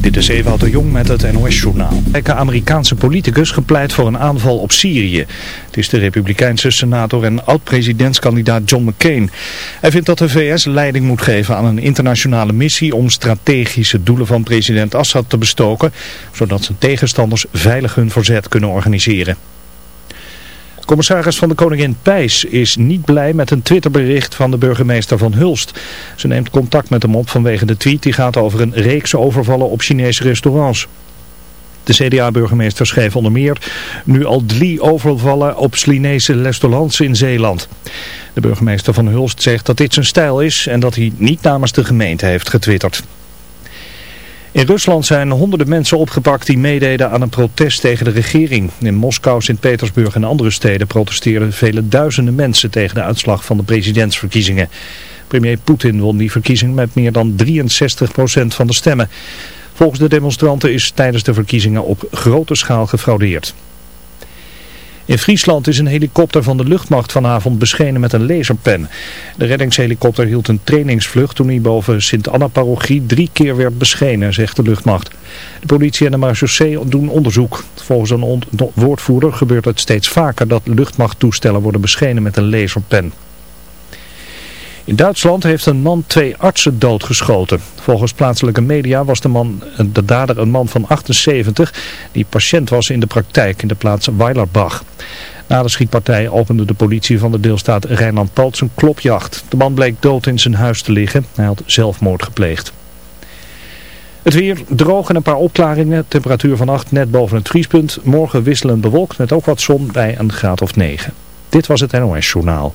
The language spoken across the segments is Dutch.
Dit is Ewout de Jong met het NOS-journaal. Een Amerikaanse politicus gepleit voor een aanval op Syrië. Het is de republikeinse senator en oud-presidentskandidaat John McCain. Hij vindt dat de VS leiding moet geven aan een internationale missie om strategische doelen van president Assad te bestoken, zodat zijn tegenstanders veilig hun verzet kunnen organiseren. Commissaris van de Koningin Pijs is niet blij met een Twitterbericht van de burgemeester van Hulst. Ze neemt contact met hem op vanwege de tweet die gaat over een reeks overvallen op Chinese restaurants. De CDA-burgemeester schreef onder meer nu al drie overvallen op Chinese restaurants in Zeeland. De burgemeester van Hulst zegt dat dit zijn stijl is en dat hij niet namens de gemeente heeft getwitterd. In Rusland zijn honderden mensen opgepakt die meededen aan een protest tegen de regering. In Moskou, Sint-Petersburg en andere steden protesteerden vele duizenden mensen tegen de uitslag van de presidentsverkiezingen. Premier Poetin won die verkiezing met meer dan 63% van de stemmen. Volgens de demonstranten is tijdens de verkiezingen op grote schaal gefraudeerd. In Friesland is een helikopter van de luchtmacht vanavond beschenen met een laserpen. De reddingshelikopter hield een trainingsvlucht toen hij boven Sint-Anna-parochie drie keer werd beschenen, zegt de luchtmacht. De politie en de marechaussee doen onderzoek. Volgens een woordvoerder gebeurt het steeds vaker dat luchtmachttoestellen worden beschenen met een laserpen. In Duitsland heeft een man twee artsen doodgeschoten. Volgens plaatselijke media was de, man, de dader een man van 78 die patiënt was in de praktijk in de plaats Weilerbach. Na de schietpartij opende de politie van de deelstaat Rijnland-Palts een klopjacht. De man bleek dood in zijn huis te liggen. Hij had zelfmoord gepleegd. Het weer droog en een paar opklaringen. Temperatuur van 8 net boven het vriespunt. Morgen wisselend bewolkt met ook wat zon bij een graad of 9. Dit was het NOS Journaal.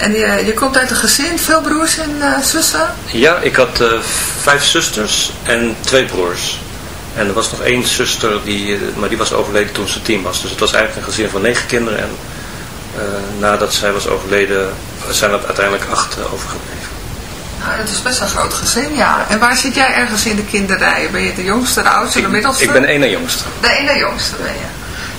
En je, je komt uit een gezin, veel broers en uh, zussen? Ja, ik had uh, vijf zusters en twee broers. En er was nog één zuster, die, eh, maar die was overleden toen ze tien was. Dus het was eigenlijk een gezin van negen kinderen. En uh, nadat zij was overleden, zijn er uiteindelijk acht overgebleven. Nou, dat is best een groot gezin, ja. En waar zit jij ergens in de kinderrij? Ben je de jongste, de oudste, de middelste? Ik ben één na jongste. De ene jongste ben je.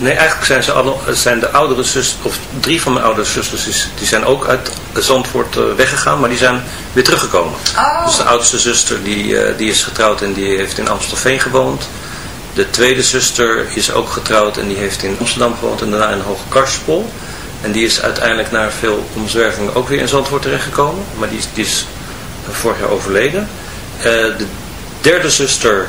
Nee, eigenlijk zijn, ze alle, zijn de oudere zusters, of drie van mijn oudere zusters, die zijn ook uit Zandvoort uh, weggegaan, maar die zijn weer teruggekomen. Oh. Dus de oudste zuster, die, uh, die is getrouwd en die heeft in Amstelveen gewoond. De tweede zuster is ook getrouwd en die heeft in Amsterdam gewoond en daarna in Hoge Karspol. En die is uiteindelijk na veel omzwervingen ook weer in Zandvoort terechtgekomen, maar die, die is vorig jaar overleden. Uh, de derde zuster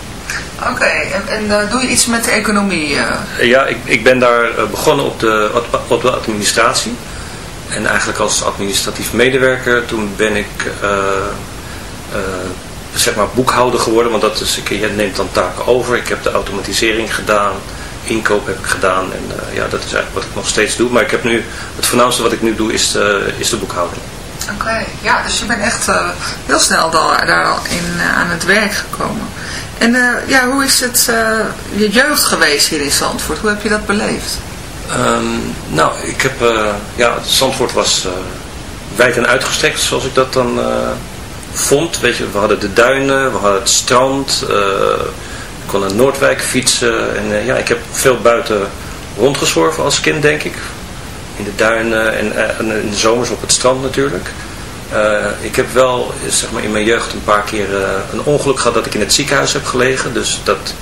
Oké, en, en uh, doe je iets met de economie? Uh? Ja, ik, ik ben daar uh, begonnen op de, op de administratie. En eigenlijk als administratief medewerker, toen ben ik zeg maar boekhouder geworden. Want dat is, je neemt dan taken over. Ik heb de automatisering gedaan, inkoop heb ik gedaan. En ja, dat is eigenlijk wat ik nog steeds doe. Maar ik heb nu, het voornaamste wat ik nu doe is de, is de boekhouding. Oké, ja, dus je bent echt heel snel daar, daar al in, aan het werk gekomen. En uh, ja, hoe is het uh, je jeugd geweest hier in Zandvoort? Hoe heb je dat beleefd? Um, nou, ik heb, uh, ja, Zandvoort was wijd en uitgestrekt zoals ik dat dan vond. Weet je, we hadden de duinen, we hadden het strand, ik kon naar Noordwijk fietsen. En ja, ik heb veel buiten rondgezworven als kind, denk ik. In de duinen en, en in de zomers op het strand natuurlijk. Uh, ik heb wel zeg maar, in mijn jeugd een paar keer uh, een ongeluk gehad dat ik in het ziekenhuis heb gelegen. Dus dat,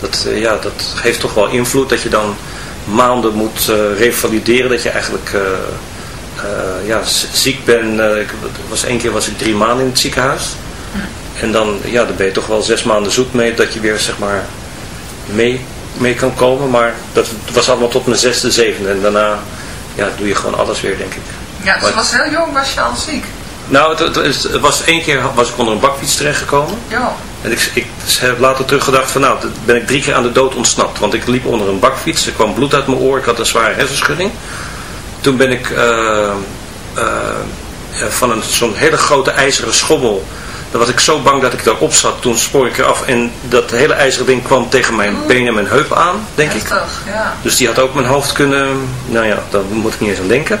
dat, uh, ja, dat heeft toch wel invloed dat je dan maanden moet revalideren. Dat je eigenlijk ja, ziek bent. ik, was, één keer was ik drie maanden in het ziekenhuis. En dan, ja, dan ben je toch wel zes maanden zoet mee dat je weer zeg maar, mee, mee kan komen. Maar dat was allemaal tot mijn zesde, zevende. En daarna ja, doe je gewoon alles weer, denk ik. Ja, dus was heel jong was je al ziek? Nou, het, het, het, was één keer was ik onder een bakfiets terechtgekomen. Ja. En ik, ik heb later teruggedacht van nou, ben ik drie keer aan de dood ontsnapt. Want ik liep onder een bakfiets, er kwam bloed uit mijn oor, ik had een zware hersenschudding. Toen ben ik uh, uh, van zo'n hele grote ijzeren schommel, dan was ik zo bang dat ik daarop zat. Toen spoor ik eraf en dat hele ijzeren ding kwam tegen mijn benen en mijn heup aan, denk Heftig, ik. Ja. Dus die had ook mijn hoofd kunnen, nou ja, daar moet ik niet eens aan denken.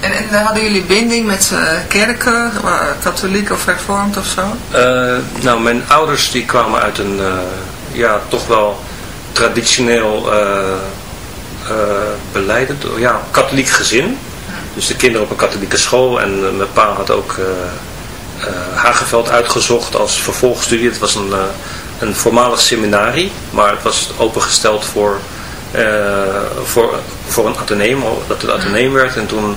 En, en hadden jullie binding met uh, kerken, uh, katholiek of hervormd of zo? Uh, nou, mijn ouders die kwamen uit een, ja, toch wel traditioneel beleidend, ja, katholiek gezin. Dus de kinderen op een katholieke school en mijn pa had ook Hageveld uitgezocht als vervolgstudie. Het was een, een voormalig seminarie, maar het was opengesteld voor voor, voor een ateneum, dat het ateneum werd. En toen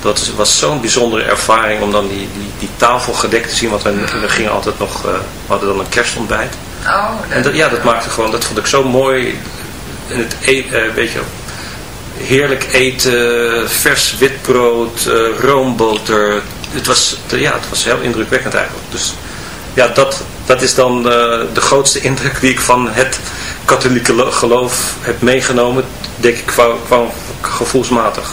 dat was zo'n bijzondere ervaring om dan die, die, die tafel gedekt te zien. Want we, we gingen altijd nog, uh, we hadden dan een kerstontbijt. Oh, en dat, ja, dat maakte gewoon, dat vond ik zo mooi. En het eten, uh, weet je, heerlijk eten, vers witbrood, uh, roomboter. Het was, ja, het was heel indrukwekkend eigenlijk. Dus ja, dat, dat is dan de grootste indruk die ik van het katholieke geloof heb meegenomen. Denk ik, qua, qua gevoelsmatig.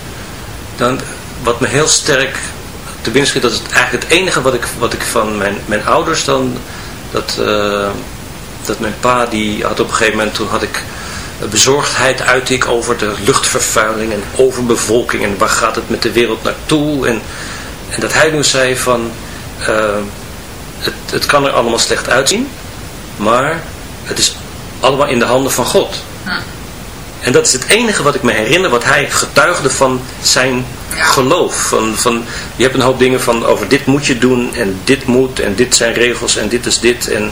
dan, wat me heel sterk te binnen schiet, dat is eigenlijk het enige wat ik, wat ik van mijn, mijn ouders dan, dat, uh, dat mijn pa, die had op een gegeven moment, toen had ik bezorgdheid uit ik over de luchtvervuiling en overbevolking en waar gaat het met de wereld naartoe en, en dat hij nu zei van, uh, het, het kan er allemaal slecht uitzien, maar het is allemaal in de handen van God. En dat is het enige wat ik me herinner, wat hij getuigde van zijn geloof. Van, van, je hebt een hoop dingen van over dit moet je doen en dit moet en dit zijn regels en dit is dit. En,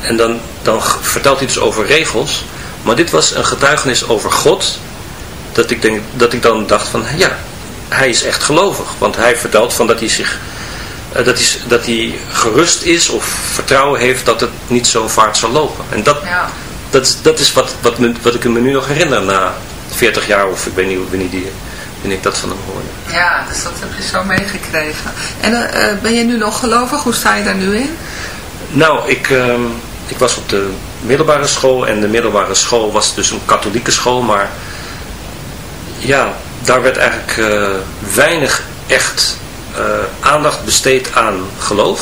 en dan, dan vertelt hij dus over regels. Maar dit was een getuigenis over God. Dat ik, denk, dat ik dan dacht van ja, hij is echt gelovig. Want hij vertelt van dat hij zich... Eh, dat, hij, dat hij gerust is of vertrouwen heeft dat het niet zo vaart zal lopen. En dat, ja dat, is, dat is wat, wat, me, wat ik me nu nog herinner na 40 jaar of ik weet niet wanneer, die, wanneer ik dat van hem hoorde. Ja, dus dat heb je zo meegekregen. En uh, ben je nu nog gelovig? Hoe sta je daar nu in? Nou, ik, uh, ik was op de middelbare school en de middelbare school was dus een katholieke school, maar ja, daar werd eigenlijk uh, weinig echt aandacht besteed aan geloof.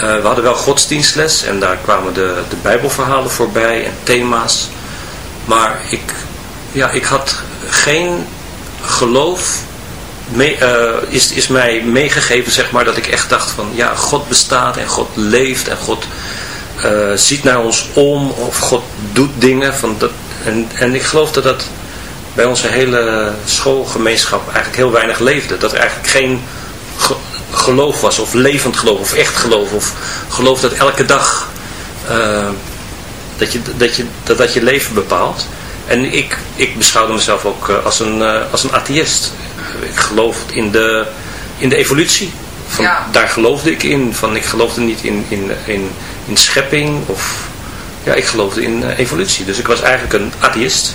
We hadden wel godsdienstles en daar kwamen de, de bijbelverhalen voorbij en thema's. Maar ik, ja, ik had geen geloof mee, is, is mij meegegeven, zeg maar, dat ik echt dacht van, ja, God bestaat en God leeft en God uh, ziet naar ons om of God doet dingen. Van dat, en, en ik geloof dat dat bij onze hele schoolgemeenschap eigenlijk heel weinig leefde. Dat er eigenlijk geen geloof was of levend geloof of echt geloof of geloof dat elke dag uh, dat, je, dat, je, dat, dat je leven bepaalt. En ik, ik beschouwde mezelf ook uh, als een, uh, als een atheïst. Ik geloof in de, in de evolutie. Van, ja. Daar geloofde ik in. Van, ik geloofde niet in, in, in in schepping of ja, ik geloofde in uh, evolutie. Dus ik was eigenlijk een atheïst.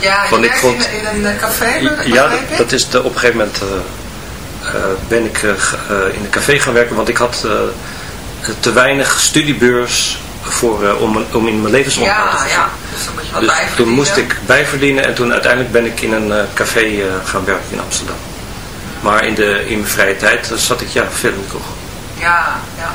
Ja, ik vond, in, in, een café? Ja, dat, is de, op een gegeven moment uh, uh, ben ik in een café gaan werken, want ik had te weinig studiebeurs voor, om, om in mijn levensonderhoud ja, te Ja, dus dan moet je wat dus toen moest ik bijverdienen en toen uiteindelijk ben ik in een café gaan werken in Amsterdam. Maar in, de, in mijn vrije tijd zat ik ja, veel in de. Ja, ja.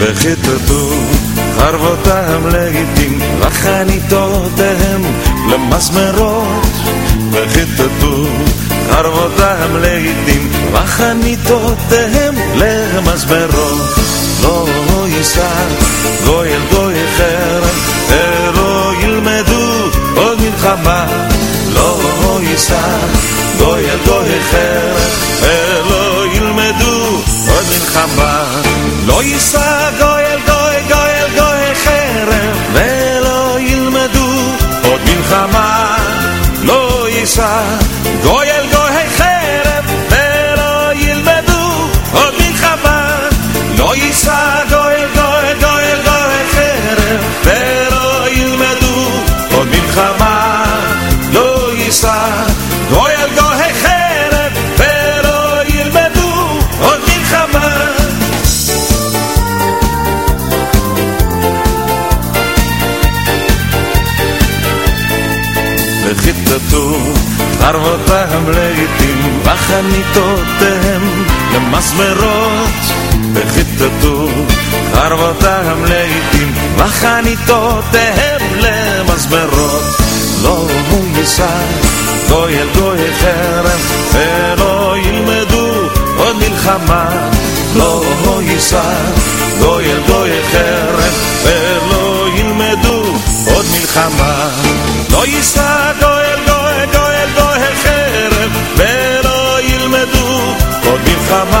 וחיטטו חרבותם לעתים לחניתותיהם למסמרות וחיטטו חרבותם לעתים לחניתותיהם למסמרות לא יישא גוי אל גוי חרם ולא ילמדו עוד מלחמה לא יישא גוי אל גוי חרם ולא ילמדו עוד מלחמה לא יישא גוי אל גוי גוי אל גוי חרם ולא ילמדו עוד מלחמה לא יישא גוי אל גוי וחיטטו חרבותם לעתים בחניתותיהם למסמרות וחיטטו חרבותם לעתים בחניתותיהם למסמרות לא יישא גוי אל גוי חרם ולא ילמדו עוד מלחמה לא יישא גוי אל גוי חרם ולא ילמדו עוד מלחמה לא יישא גוי אל גוי nunca.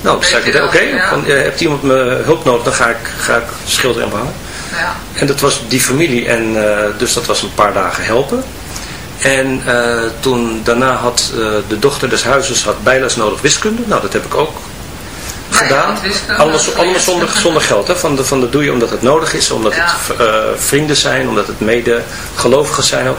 nou, zei ik, oké, okay, ja. hebt iemand me hulp nodig, dan ga ik, ga ik schilderen en behangen. Ja. En dat was die familie en dus dat was een paar dagen helpen. En uh, toen daarna had uh, de dochter des huizes had bijles nodig wiskunde. Nou, dat heb ik ook gedaan. Allemaal, allemaal zonder, zonder geld. Hè? Van, de, van de doe je omdat het nodig is, omdat het vrienden zijn, omdat het mede gelovigen zijn. Ook.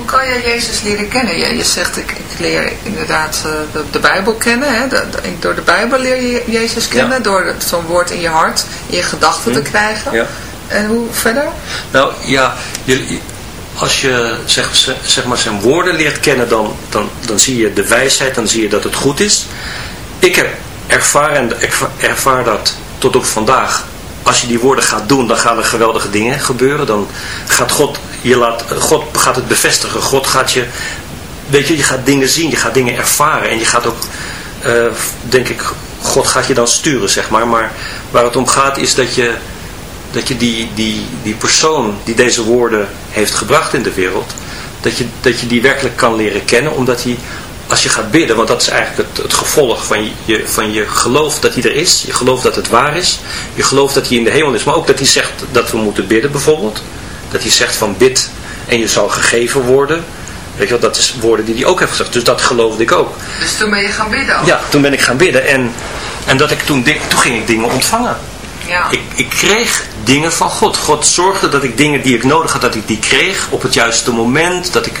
Hoe kan je Jezus leren kennen? Je, je zegt, ik, ik leer inderdaad eh, de, de Bijbel kennen. Hè? De- de- door de Bijbel leer je Jezus kennen. Ja. Hm. Door zo'n woord in je hart, in je gedachten te krijgen. Ja. En hoe verder? Nou ja, je, als je zeg, zeg maar zijn woorden leert kennen, dan, dan, dan zie je de wijsheid, dan zie je dat het goed is. Ik heb ervaren, en ik ervaar dat tot op vandaag. Als je die woorden gaat doen, dan gaan er geweldige dingen gebeuren. Dan gaat God, je laat, God gaat het bevestigen. God gaat je, weet je, je gaat dingen zien, je gaat dingen ervaren. En je gaat ook, eh, denk ik, God gaat je dan sturen, zeg maar. Maar waar het om gaat is dat je dat je die, die, die persoon die deze woorden heeft gebracht in de wereld, dat je, dat je die werkelijk kan leren kennen, omdat hij, als je gaat bidden, want dat is eigenlijk het, het gevolg van je, van je geloof dat hij er is, je geloof dat het waar is, je geloof dat hij in de hemel is, maar ook dat hij zegt dat we moeten bidden bijvoorbeeld, dat hij zegt van bid en je zal gegeven worden, weet je wel, dat is woorden die hij ook heeft gezegd, dus dat geloofde ik ook. Dus toen ben je gaan bidden ook. Ja, toen ben ik gaan bidden en, en dat ik toen, toen ging ik dingen ontvangen. Ja. Ik, ik kreeg dingen van God. God zorgde dat ik dingen die ik nodig had, dat ik die kreeg op het juiste moment. Dat ik,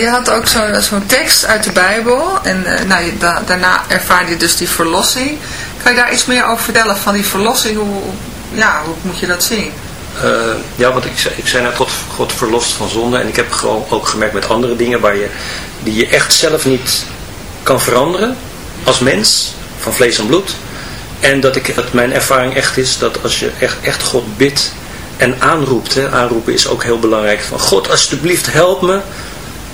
Je had ook zo- zo'n tekst uit de Bijbel. En eh, nou, je- da- daarna ervaarde je dus die verlossing. Kan je daar iets meer over vertellen van die verlossing? Hoe, hoe moet je dat zien? Eh, ja, want ik ik zei net, God, God verlost van zonde. En ik heb ook gemerkt met andere dingen waar je, die je echt zelf niet kan veranderen als mens, van vlees en bloed. En dat, ik, dat mijn ervaring echt is dat als je echt, echt God bidt en aanroept, hè, aanroepen is ook heel belangrijk, van God alsjeblieft help me,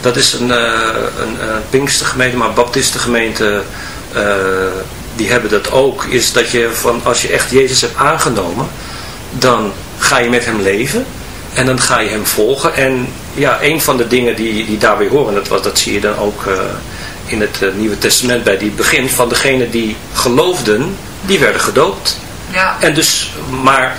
dat is een, eh een, een Pinkstergemeente, maar Baptistengemeente, eh, die hebben dat ook. Is dat je van, als je echt Jezus hebt aangenomen, dan ga je met hem leven. En dan ga je hem volgen. En ja, een van de dingen die, die daarbij horen, dat, was, dat zie je dan ook eh, in het eh, Nieuwe Testament bij die begin, van degenen die geloofden, die werden gedoopt. Ja, En dus, maar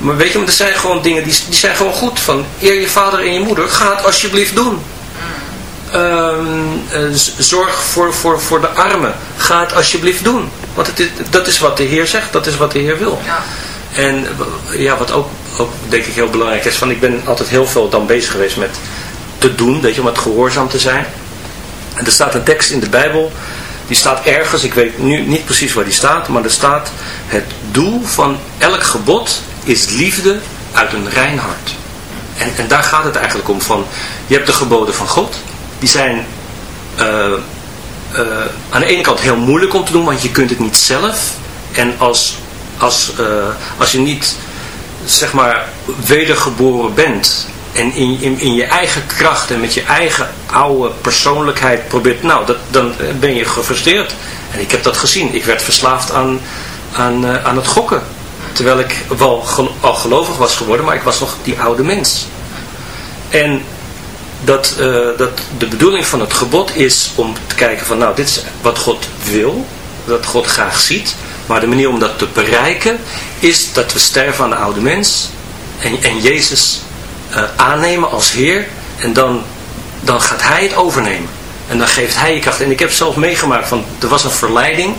maar weet je, maar er zijn gewoon dingen die, die zijn gewoon goed. Van eer je vader en je moeder. Ga het alsjeblieft doen. Ehm, eh, zorg voor, voor, voor de armen. Ga het alsjeblieft doen. Want het is, dat is wat de Heer zegt. Dat is wat de Heer wil. Ja. En ja, wat ook, ook denk ik heel belangrijk is. Van ik ben altijd heel veel dan bezig geweest met te doen. Weet je, om het gehoorzaam te zijn. En er staat een tekst in de Bijbel. Die staat ergens. Ik weet nu niet precies waar die staat. Maar er staat. Het doel van elk gebod is liefde uit een rein hart. En, en daar gaat het eigenlijk om. Van, je hebt de geboden van God. Die zijn eh, eh, aan de ene kant heel moeilijk om te doen. Want je kunt het niet zelf. En als, als, eh, als je niet zeg maar wedergeboren bent en in, in, in je eigen kracht en met je eigen oude persoonlijkheid probeert, nou, dat, dan ben je gefrustreerd. En ik heb dat gezien. Ik werd verslaafd aan, aan, eh, aan het gokken. Terwijl ik wel al gelovig was geworden, maar ik was nog die oude mens. En dat, eh, dat de bedoeling van het gebod is om te kijken van, nou, dit is wat God wil, wat God graag ziet. Maar de manier om dat te bereiken is dat we sterven aan de oude mens en, en Jezus eh, aannemen als Heer. En dan, dan gaat Hij het overnemen. En dan geeft Hij je kracht. En ik heb zelf meegemaakt van, er was een verleiding.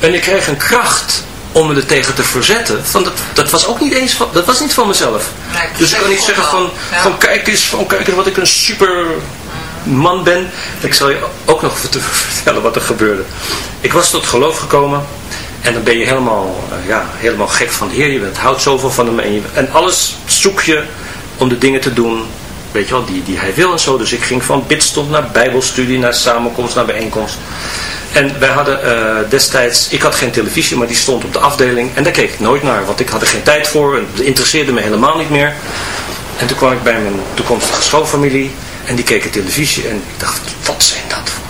En ik kreeg een kracht om me er tegen te verzetten. Van dat, dat was ook niet eens van, dat was niet van mezelf. Nee, dus ik kan niet zeggen van, Ja. van kijk eens, van kijk eens wat ik een super man ben. Ik zal je ook nog vert- vertellen wat er gebeurde. Ik was tot geloof gekomen. En dan ben je helemaal, eh, ja, helemaal gek van de Heer. Je bent, houdt zoveel van hem. En, je, en alles zoek je om de dingen te doen. Weet je wel, die, die hij wil en zo. Dus ik ging van bidstond naar bijbelstudie, naar samenkomst, naar bijeenkomst. En wij hadden eh, destijds, ik had geen televisie, maar die stond op de afdeling. En daar keek ik nooit naar, want ik had er geen tijd voor. En het interesseerde me helemaal niet meer. En toen kwam ik bij mijn toekomstige schoonfamilie. En die keken televisie. En ik dacht, wat zijn dat voor?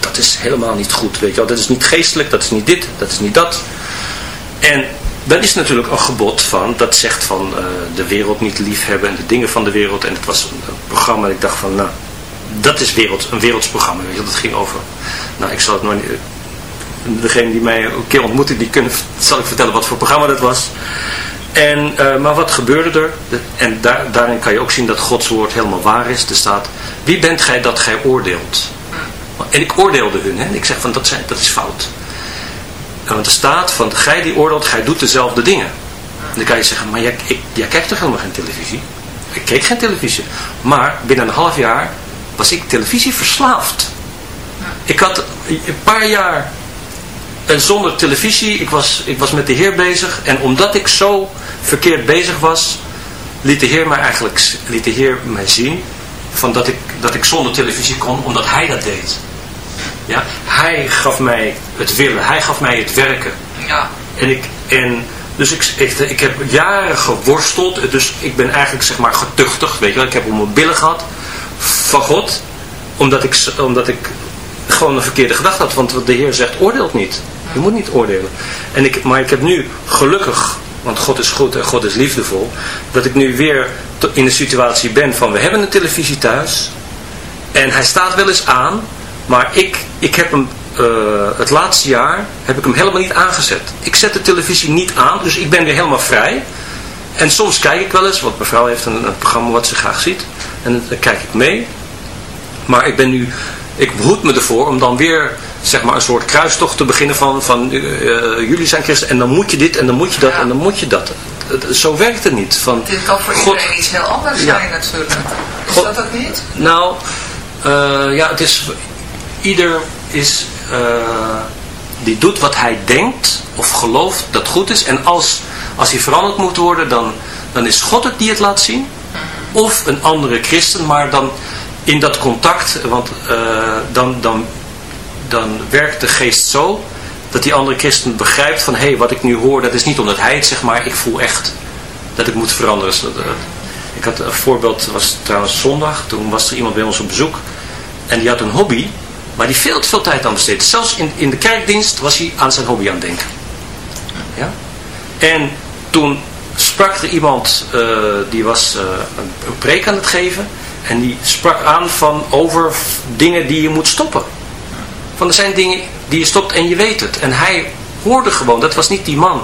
Dat is helemaal niet goed, weet je wel. Dat is niet geestelijk, dat is niet dit, dat is niet dat. En dan is natuurlijk een gebod van, dat zegt van eh, de wereld niet liefhebben en de dingen van de wereld. En het was een, programma dat ik dacht van, nou, dat is wereld, een werelds programma. Weet dat ging over, nou ik zal het maar niet, degene die mij een keer ontmoette, die kunnen, zal ik vertellen wat voor programma dat was. En, eh, maar wat gebeurde er? En daar, daarin kan je ook zien dat Gods woord helemaal waar is. Er staat, wie bent gij dat gij oordeelt? En ik oordeelde hun. Hè? Ik zeg van, dat, zijn, dat is fout. Want er staat van, gij die oordeelt, gij doet dezelfde dingen. En dan kan je zeggen, maar jij, ik, kijkt toch helemaal geen televisie? Ik keek geen televisie. Maar binnen een half jaar was ik televisie verslaafd. Ik had een paar jaar zonder televisie, ik was, ik was met de Heer bezig. En omdat ik zo verkeerd bezig was, liet de Heer mij eigenlijk liet de Heer mij zien van dat, ik, dat ik zonder televisie kon, omdat Hij dat deed. Ja? Hij gaf mij het willen, Hij gaf mij het werken. Ja. En ik, en dus ik, ik, ik heb jaren geworsteld. Dus ik ben eigenlijk zeg maar getuchtig. Weet je wel. Ik heb om mijn billen gehad van God. Omdat ik, omdat ik gewoon een verkeerde gedachte had. Want de Heer zegt oordeelt niet. Je moet niet oordelen. En ik, maar ik heb nu gelukkig, want God is goed en God is liefdevol. Dat ik nu weer in de situatie ben van we hebben een televisie thuis. En hij staat wel eens aan. Maar ik, ik heb hem eh, het laatste jaar heb ik hem helemaal niet aangezet. Ik zet de televisie niet aan, dus ik ben weer helemaal vrij. En soms kijk ik wel eens, want mevrouw heeft een, een programma wat ze graag ziet. En dan kijk ik mee. Maar ik ben nu, ik behoed me ervoor om dan weer zeg maar een soort kruistocht te beginnen van, van eh, jullie zijn christen en dan moet je dit en dan moet je dat Ja. en dan moet je dat. Zo werkt het niet. Van, Dit kan voor God- iedereen iets heel anders Ja. zijn natuurlijk. Is God- dat ook niet? Nou, eh, ja, het is, ieder is, eh, die doet wat hij denkt of gelooft dat goed is. En als, als hij veranderd moet worden, dan, dan is God het die het laat zien. Of een andere christen, maar dan in dat contact, want eh, dan, dan, dan werkt de geest zo dat die andere christen begrijpt van, hé, hey, wat ik nu hoor, dat is niet omdat hij het zegt, maar ik voel echt dat ik moet veranderen. Zodat, eh, Ik had een voorbeeld, was trouwens zondag, toen was er iemand bij ons op bezoek. En die had een hobby, waar hij veel te veel tijd aan besteedde. Zelfs in, in de kerkdienst was hij aan zijn hobby aan het denken. Ja? En toen sprak er iemand, eh, die was eh, een, een preek aan het geven. En die sprak aan van over dingen die je moet stoppen. Van er zijn dingen die je stopt en je weet het. En hij hoorde gewoon, dat was niet die man.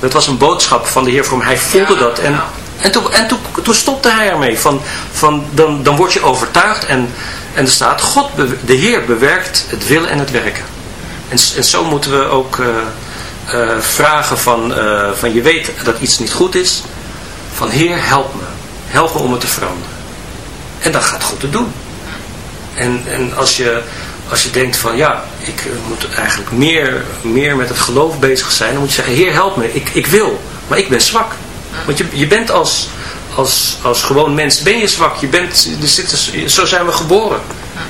Dat was een boodschap van de Heer voor hem. Hij voelde dat. En. En, toen, en toen, stopte hij ermee. Van, van, dan, dan word je overtuigd en, en er staat, God, de Heer bewerkt het willen en het werken. En, en zo moeten we ook eh, eh, vragen van, eh, van je weet dat iets niet goed is. Van Heer, help me. Help me om het te veranderen. En dan gaat God het doen. En, en als, je, als je denkt van ja, ik moet eigenlijk meer, meer met het geloof bezig zijn. Dan moet je zeggen, Heer help me, ik, ik wil, maar ik ben zwak. Want je, je bent als, als, als gewoon mens, ben je zwak. Je bent, er zit, zo zijn we geboren.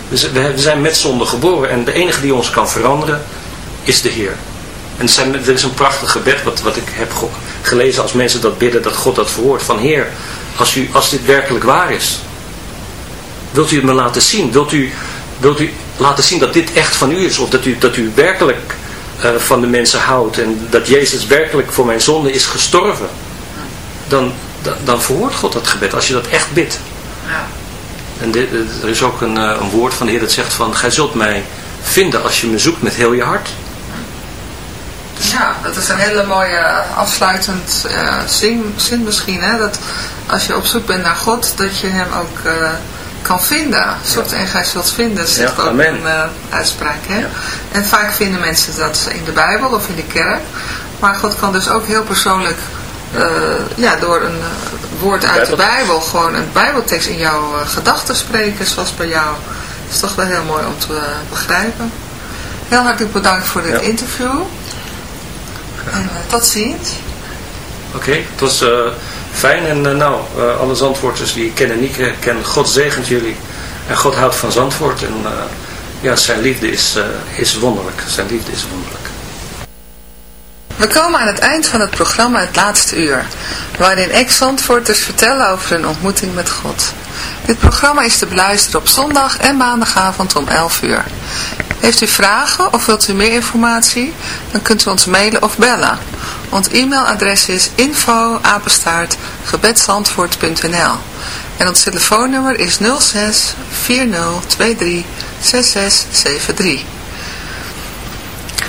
Dus we, zijn met zonde geboren. En de enige die ons kan veranderen, is de Heer. En er, is een prachtig gebed wat, wat ik heb ge- gelezen als mensen dat bidden, dat God dat verhoort. Van Heer, als, u, als dit werkelijk waar is, wilt u het me laten zien? Wilt u, wilt u laten zien dat dit echt van u is? Of dat u, dat u werkelijk eh, van de mensen houdt en dat Jezus werkelijk voor mijn zonde is gestorven? Dan, dan, verhoort God dat gebed als je dat echt bidt. Ja. En dit, er is ook een, eh, een woord van de Heer dat zegt van, gij zult mij vinden als je me zoekt met heel je hart. Ja, dat is een hele mooie eh, afsluitend eh, zin, zin misschien. Hè? Dat als je op zoek bent naar God, dat je hem ook kan vinden. Zoekt en gij zult vinden, Ja, ook amen. een uitspraak. Hè? Ja. En vaak vinden mensen dat in de Bijbel of in de kerk. Maar God kan dus ook heel persoonlijk eh, ja, door een eh, woord uit de Bijbel. Gewoon een Bijbeltekst in jouw eh, gedachten spreken, zoals bij jou. Dat is toch wel heel mooi om te begrijpen. Heel hartelijk bedankt voor dit Ja. interview. En tot ziens. Oké, het was fijn en nou, alle Zandvoorters die ik ken en niet ken, God zegent jullie. En God houdt van Zandvoort en ja, zijn liefde is, is wonderlijk. Zijn liefde is wonderlijk. We komen aan het eind van het programma Het Laatste Uur, waarin ex-Zandvoorters vertellen over hun ontmoeting met God. Dit programma is te beluisteren op zondag en maandagavond om 11 uur. Heeft u vragen of wilt u meer informatie? Dan kunt u ons mailen of bellen. Ons e-mailadres is info en ons telefoonnummer is 06 4023 6673.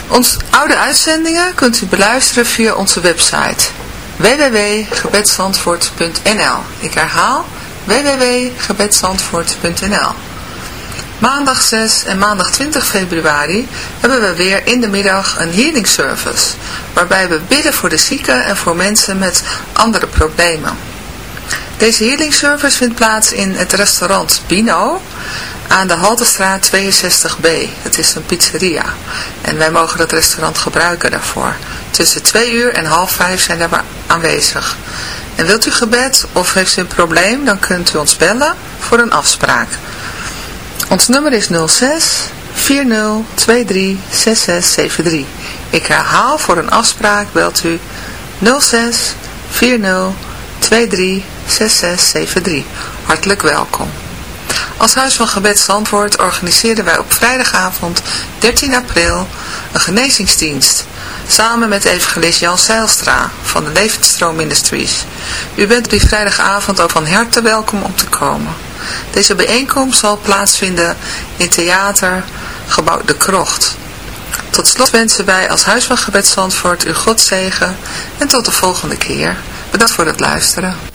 Onze oude uitzendingen kunt u beluisteren via onze website www.gebedsandvoort.nl Ik herhaal www.gebedsandvoort.nl Maandag 6 en maandag 20 februari hebben we weer in de middag een healing service, waarbij we bidden voor de zieken en voor mensen met andere problemen. Deze healing service vindt plaats in het restaurant Bino aan de Haltestraat 62B. Het is een pizzeria en wij mogen dat restaurant gebruiken daarvoor. Tussen 2 uur en half 5 zijn we aanwezig. En wilt u gebed of heeft u een probleem, dan kunt u ons bellen voor een afspraak. Ons nummer is 06 40 23 6673. Ik herhaal voor een afspraak belt u 06 40 23 6673. Hartelijk welkom. Als Huis van Gebed Zandvoort organiseren wij op vrijdagavond 13 april een genezingsdienst. Samen met evangelist Jan Seilstra van de Levensstroom Ministries. U bent die vrijdagavond ook van harte welkom om te komen. Deze bijeenkomst zal plaatsvinden in theater gebouw De Krocht. Tot slot wensen wij als Huis van Gebed Zandvoort u God zegen en tot de volgende keer. Bedankt voor het luisteren.